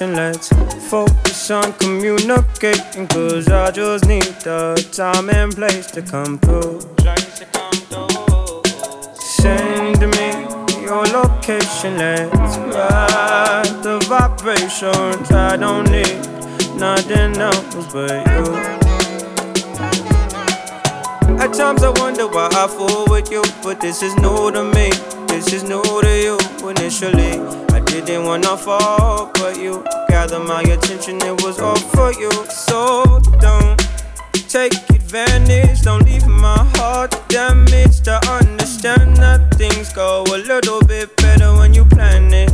Let's focus on communicating. Cause I just need the time and place to come through. Send me your location. Let's ride the vibrations. I don't need nothing else but you. At times I wonder why I fool with you, but this is new to me. This is new to you. Initially, didn't wanna fall, but you gathered my attention. It was all for you. So don't take advantage. Don't leave my heart damaged. I understand that things go a little bit better when you plan it.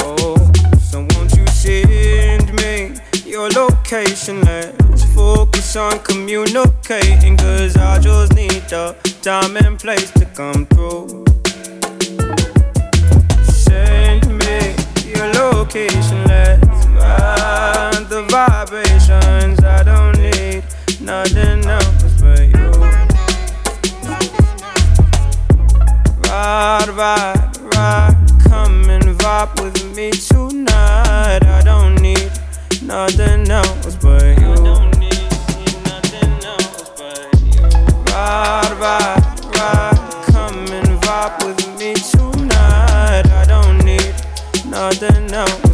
Oh, so won't you send me your location? Let's focus on communicating. Cause I just need the time and place to come through. Your location. Let's ride the vibrations. I don't need nothing else but you. Ride, ride, ride. Come and vibe with me tonight. I don't need nothing else but you. Nothing else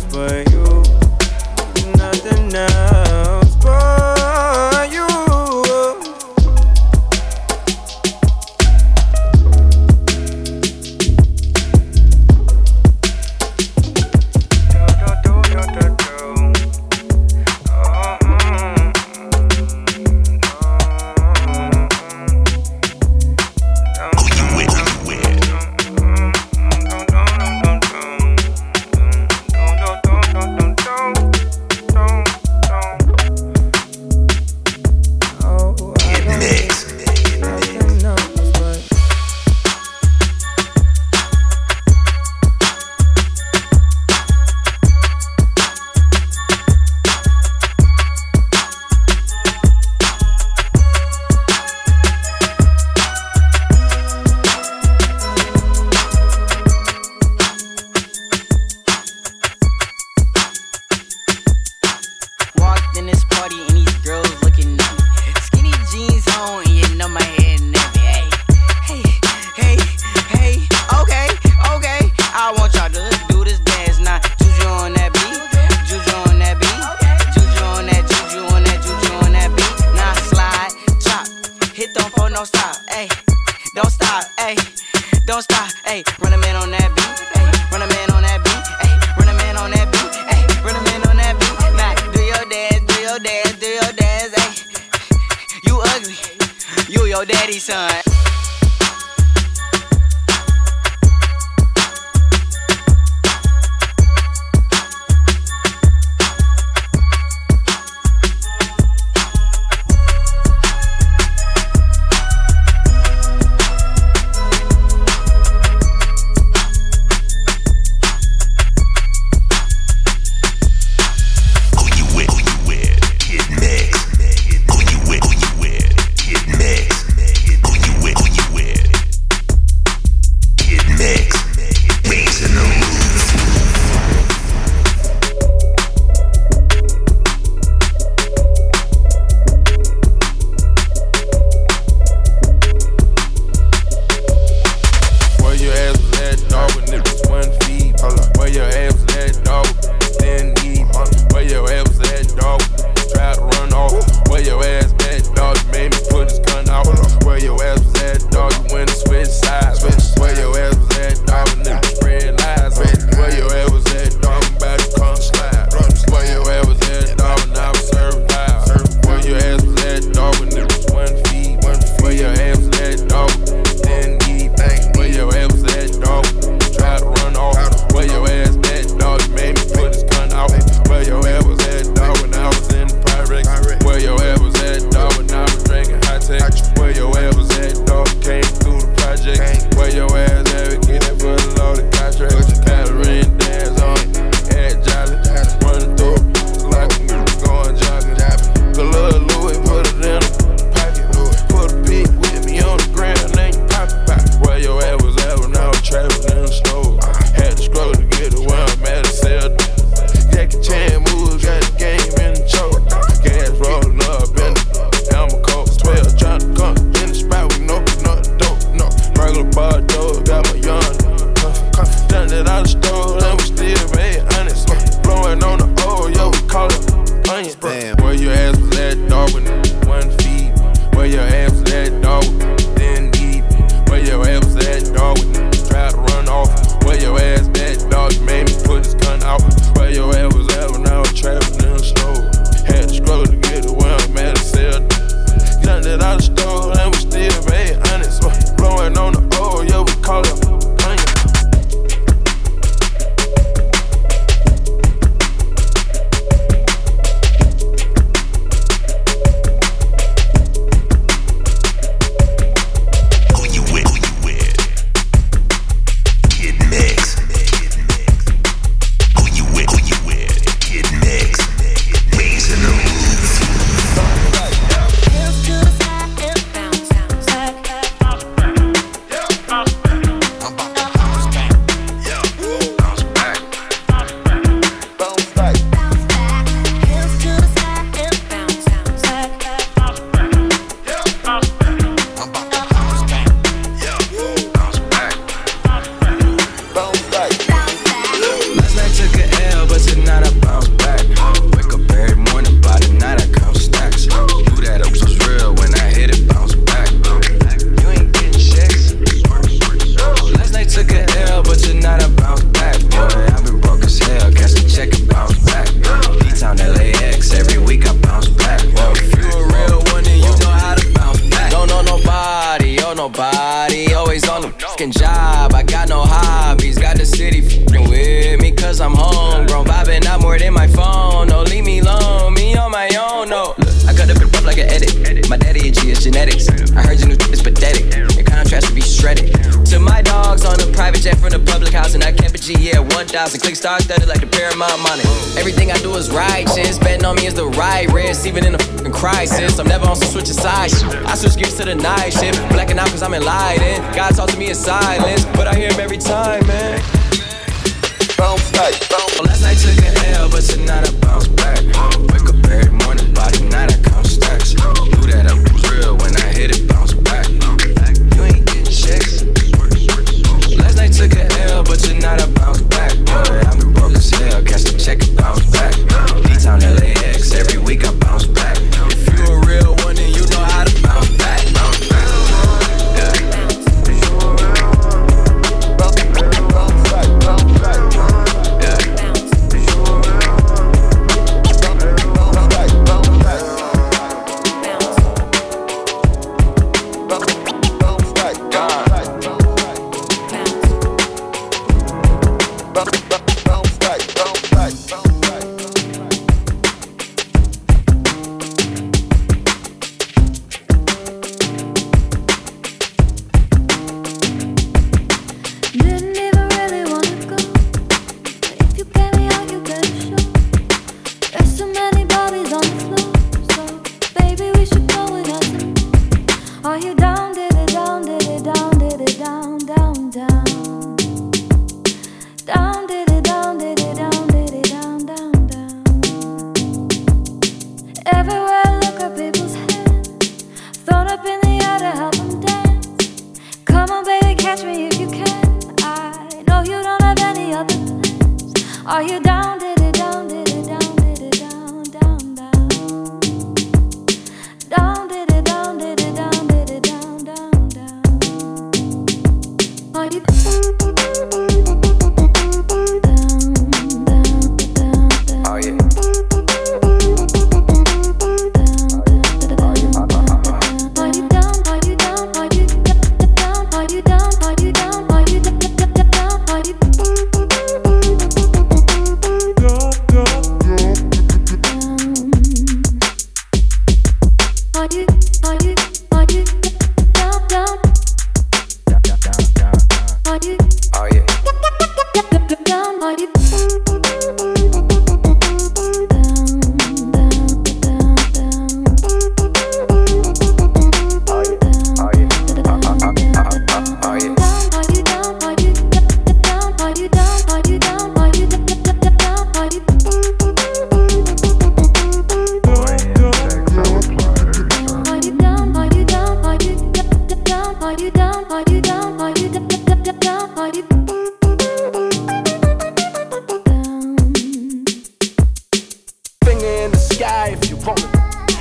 you your daddy's son. job, I got no hobbies. Got the city fing with me, cause I'm home. homegrown. Vibing out more than my phone. No, leave me alone, me on my own, no. Look, I cut up and rough like an edit. My daddy and G is genetics. I heard your new is pathetic. Contrast to be shredded. To my dogs on a private jet from the public house, and I kept a G, yeah, 1000. Click star studded like the Paramount money. Everything I do is righteous. Betting on me is the right risk, even in a fucking crisis. I'm never on some switch of sides. I switch gears to the night shift. Blacking out cause I'm enlightened. God talk to me in silence, but I hear him every time, man. Bounce back, bounce. Last night took a L, but tonight I bounce back. Wake up every morning, sky if you want it.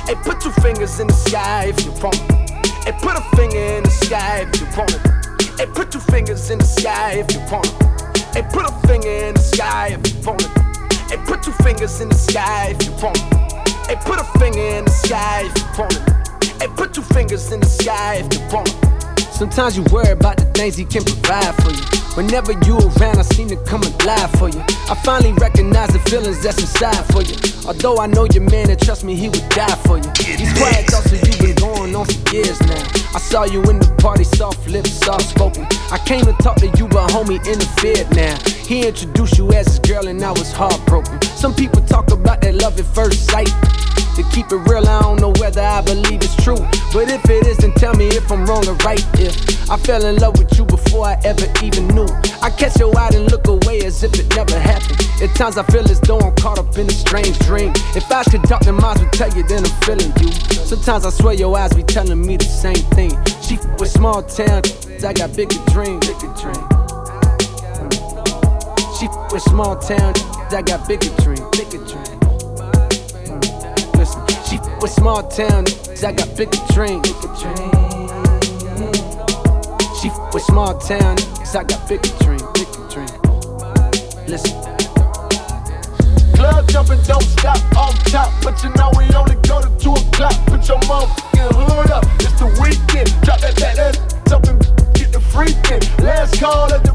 Hey, put two fingers in the sky if you want it. Hey, put a finger in the sky if you want it. Hey, put two fingers in the sky if you want it. Hey, put a finger in the sky if you want it. Hey, put two fingers in the sky if you want it. Hey, put a finger in the sky if you want it. Hey, put two fingers in the sky if you want it. Sometimes you worry about the things he can provide for you. Whenever you around, I seem to come alive for you. I finally recognize the feelings that's inside for you. Although I know your man and trust me, he would die for you. These quiet thoughts of you been going on for years now. I saw you in the party, soft lips, soft spoken. I came to talk to you, but homie interfered now. He introduced you as his girl, and I was heartbroken. Some people talk about that love at first sight. To keep it real, I don't know whether I believe it's true. But if it is, then tell me if I'm wrong or right. If I fell in love with you before I ever even knew. I catch your eye and look away as if it times I feel as though I'm caught up in a strange dream. If I could talk, then minds would tell you, then I'm feeling you. Sometimes I swear your eyes be telling me the same thing. She with small town, I got bigger dreams, bigger dreams. She with small town, I got bigger dreams, bigger dreams. Listen, she with small town, I got bigger dreams, bigger. She with small town, I got bigger dreams, bigger. Listen. Top, but you know we only go to two o'clock. Put your motherfucking hood up, it's the weekend. Drop that, that, that, and get the freaking. Last call at the